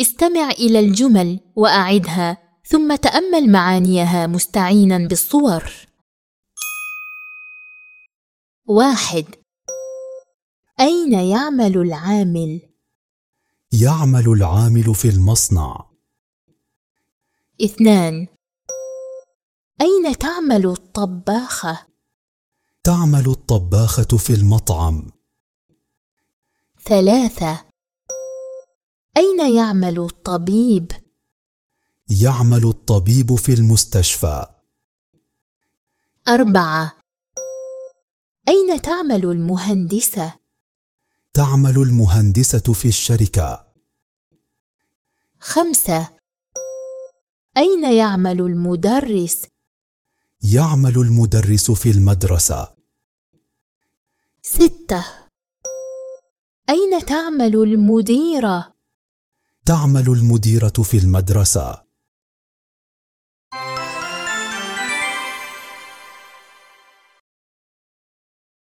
استمع إلى الجمل وأعدها ثم تأمل معانيها مستعينا بالصور. واحد. أين يعمل العامل؟ يعمل العامل في المصنع. اثنان. أين تعمل الطباخة؟ تعمل الطباخة في المطعم. ثلاثة. أين يعمل الطبيب؟ يعمل الطبيب في المستشفى أربعة أين تعمل المهندسة؟ تعمل المهندسة في الشركة خمسة أين يعمل المدرس؟ يعمل المدرس في المدرسة ستة أين تعمل المديرة؟ تعمل المديرة في المدرسة.